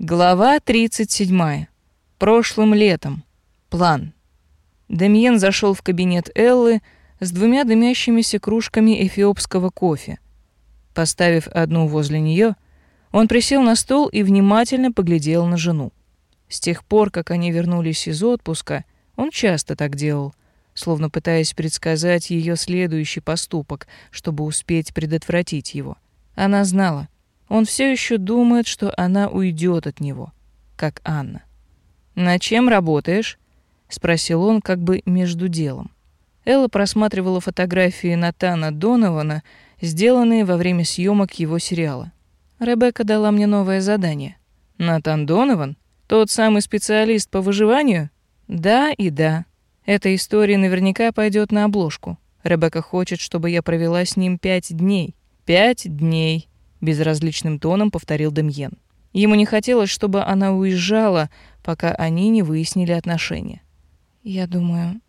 Глава 37. Прошлым летом. План. Демьен зашел в кабинет Эллы с двумя дымящимися кружками эфиопского кофе. Поставив одну возле нее, он присел на стол и внимательно поглядел на жену. С тех пор, как они вернулись из отпуска, он часто так делал, словно пытаясь предсказать ее следующий поступок, чтобы успеть предотвратить его. Она знала — он все еще думает, что она уйдет от него, как Анна. «На чем работаешь?» — спросил он как бы между делом. Элла просматривала фотографии Натана Донована, сделанные во время съемок его сериала. Ребекка дала мне новое задание. Натан Донован? Тот самый специалист по выживанию? Да и да. Эта история наверняка пойдет на обложку. Ребекка хочет, чтобы я провела с ним пять дней. Пять дней безразличным тоном повторил Демьен. Ему не хотелось, чтобы она уезжала, пока они не выяснили отношения. Я думаю,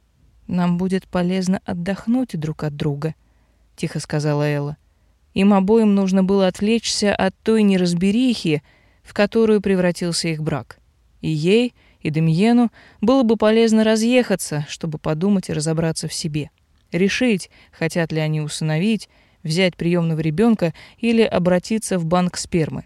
нам будет полезно отдохнуть друг от друга, тихо сказала Элла. Им обоим нужно было отвлечься от той неразберихи, в которую превратился их брак. И ей, и Демьену было бы полезно разъехаться, чтобы подумать и разобраться в себе. Решить, хотят ли они усыновить, взять приемного ребенка или обратиться в банк спермы.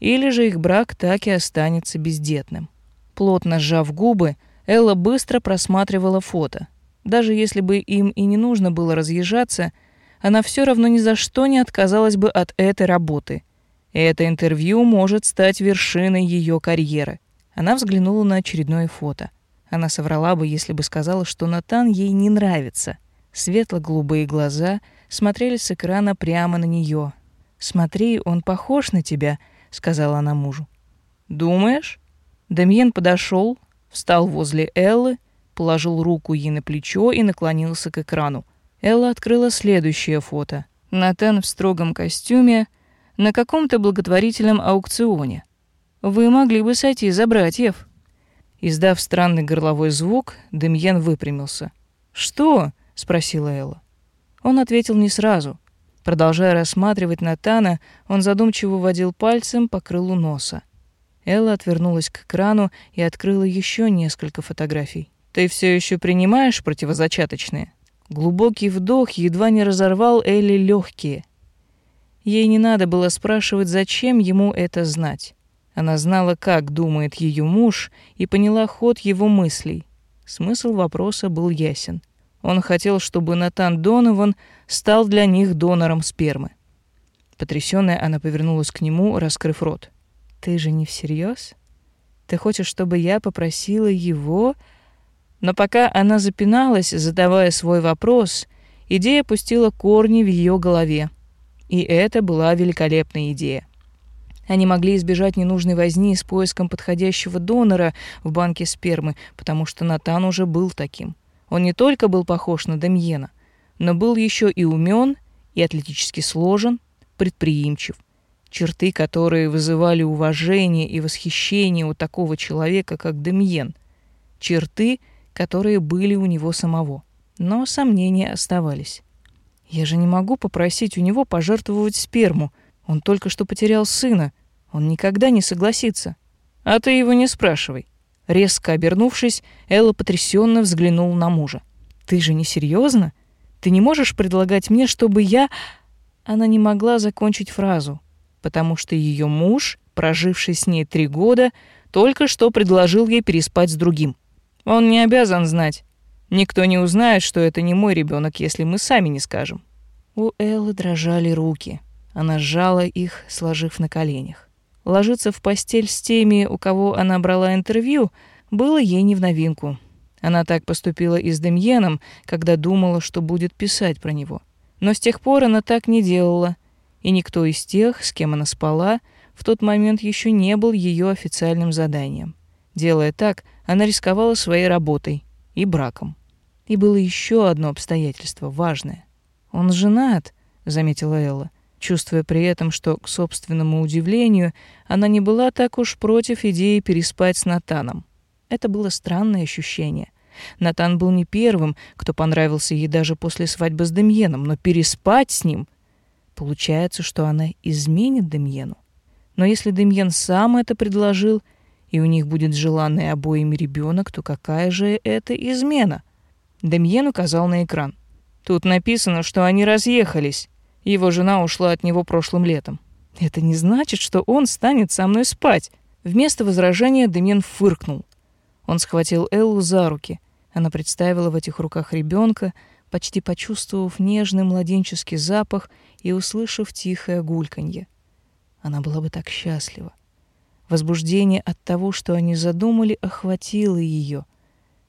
Или же их брак так и останется бездетным. Плотно сжав губы, Элла быстро просматривала фото. Даже если бы им и не нужно было разъезжаться, она все равно ни за что не отказалась бы от этой работы. Это интервью может стать вершиной ее карьеры. Она взглянула на очередное фото. Она соврала бы, если бы сказала, что Натан ей не нравится. Светло-голубые глаза — смотрели с экрана прямо на нее. «Смотри, он похож на тебя», — сказала она мужу. «Думаешь?» Дамьен подошел, встал возле Эллы, положил руку ей на плечо и наклонился к экрану. Элла открыла следующее фото. Натан в строгом костюме на каком-то благотворительном аукционе. Вы могли бы сойти за братьев. Издав странный горловой звук, Демьен выпрямился. «Что?» — спросила Элла. Он ответил не сразу. Продолжая рассматривать Натана, он задумчиво водил пальцем по крылу носа. Элла отвернулась к экрану и открыла еще несколько фотографий. «Ты все еще принимаешь противозачаточные?» Глубокий вдох едва не разорвал Элли легкие. Ей не надо было спрашивать, зачем ему это знать. Она знала, как думает ее муж, и поняла ход его мыслей. Смысл вопроса был ясен. Он хотел, чтобы Натан Донован стал для них донором спермы. Потрясённая, она повернулась к нему, раскрыв рот. «Ты же не всерьез? Ты хочешь, чтобы я попросила его...» Но пока она запиналась, задавая свой вопрос, идея пустила корни в ее голове. И это была великолепная идея. Они могли избежать ненужной возни с поиском подходящего донора в банке спермы, потому что Натан уже был таким. Он не только был похож на Демьена, но был еще и умен, и атлетически сложен, предприимчив. Черты, которые вызывали уважение и восхищение у такого человека, как Демьен. Черты, которые были у него самого. Но сомнения оставались. Я же не могу попросить у него пожертвовать сперму. Он только что потерял сына. Он никогда не согласится. А ты его не спрашивай. Резко обернувшись, Элла потрясенно взглянула на мужа. «Ты же не серьезно? Ты не можешь предлагать мне, чтобы я...» Она не могла закончить фразу, потому что ее муж, проживший с ней три года, только что предложил ей переспать с другим. Он не обязан знать. Никто не узнает, что это не мой ребенок, если мы сами не скажем. У Эллы дрожали руки. Она сжала их, сложив на коленях. Ложиться в постель с теми, у кого она брала интервью, было ей не в новинку. Она так поступила и с Демьеном, когда думала, что будет писать про него. Но с тех пор она так не делала, и никто из тех, с кем она спала, в тот момент еще не был ее официальным заданием. Делая так, она рисковала своей работой и браком. И было еще одно обстоятельство важное. «Он женат», — заметила Элла чувствуя при этом, что, к собственному удивлению, она не была так уж против идеи переспать с Натаном. Это было странное ощущение. Натан был не первым, кто понравился ей даже после свадьбы с Демьеном, но переспать с ним... Получается, что она изменит Демьену. Но если Демьен сам это предложил, и у них будет желанный обоими ребенок, то какая же это измена? Демьен указал на экран. Тут написано, что они разъехались. Его жена ушла от него прошлым летом. Это не значит, что он станет со мной спать. Вместо возражения Демьен фыркнул. Он схватил Эллу за руки. Она представила в этих руках ребенка, почти почувствовав нежный младенческий запах и услышав тихое гульканье. Она была бы так счастлива. Возбуждение от того, что они задумали, охватило ее.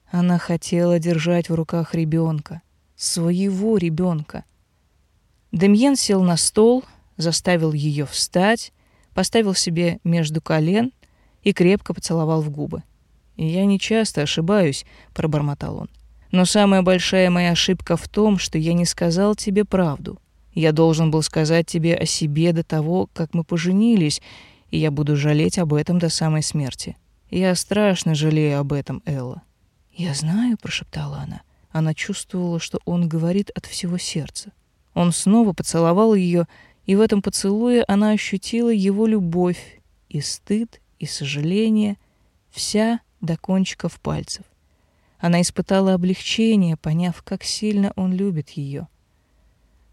Она хотела держать в руках ребенка, своего ребенка. Демьен сел на стол, заставил ее встать, поставил себе между колен и крепко поцеловал в губы. «Я не часто ошибаюсь», — пробормотал он. «Но самая большая моя ошибка в том, что я не сказал тебе правду. Я должен был сказать тебе о себе до того, как мы поженились, и я буду жалеть об этом до самой смерти. Я страшно жалею об этом, Элла». «Я знаю», — прошептала она. Она чувствовала, что он говорит от всего сердца. Он снова поцеловал ее, и в этом поцелуе она ощутила его любовь, и стыд, и сожаление, вся до кончиков пальцев. Она испытала облегчение, поняв, как сильно он любит ее.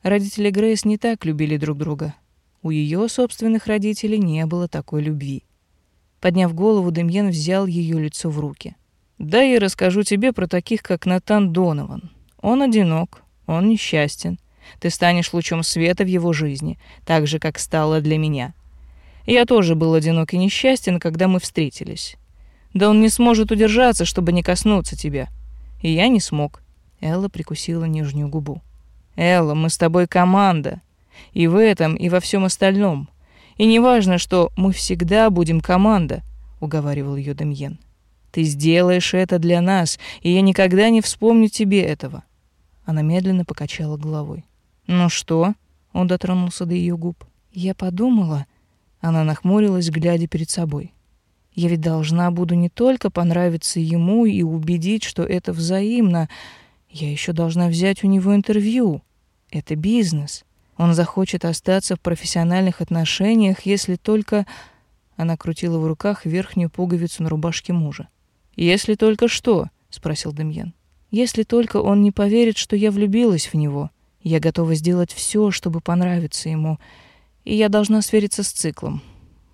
Родители Грейс не так любили друг друга. У ее собственных родителей не было такой любви. Подняв голову, Демьен взял ее лицо в руки. «Да я расскажу тебе про таких, как Натан Донован. Он одинок, он несчастен. Ты станешь лучом света в его жизни, так же, как стала для меня. Я тоже был одинок и несчастен, когда мы встретились. Да он не сможет удержаться, чтобы не коснуться тебя. И я не смог. Элла прикусила нижнюю губу. Элла, мы с тобой команда. И в этом, и во всем остальном. И не важно, что мы всегда будем команда, уговаривал ее Демьен. Ты сделаешь это для нас, и я никогда не вспомню тебе этого. Она медленно покачала головой. Ну что? Он дотронулся до ее губ. Я подумала, она нахмурилась, глядя перед собой. Я ведь должна буду не только понравиться ему и убедить, что это взаимно, я еще должна взять у него интервью. Это бизнес. Он захочет остаться в профессиональных отношениях, если только... Она крутила в руках верхнюю пуговицу на рубашке мужа. «Если только что?» — спросил Демьян. «Если только он не поверит, что я влюбилась в него. Я готова сделать все, чтобы понравиться ему. И я должна свериться с циклом.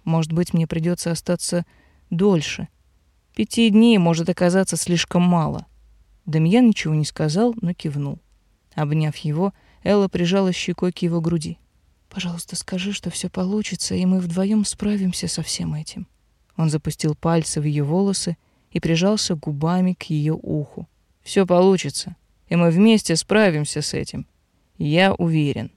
Может быть, мне придется остаться Дольше. Пяти дней может оказаться слишком мало. Демьян ничего не сказал, но кивнул. Обняв его, Элла прижала щекой к его груди. «Пожалуйста, скажи, что все получится, и мы вдвоем справимся со всем этим». Он запустил пальцы в ее волосы и прижался губами к ее уху. «Все получится, и мы вместе справимся с этим. Я уверен».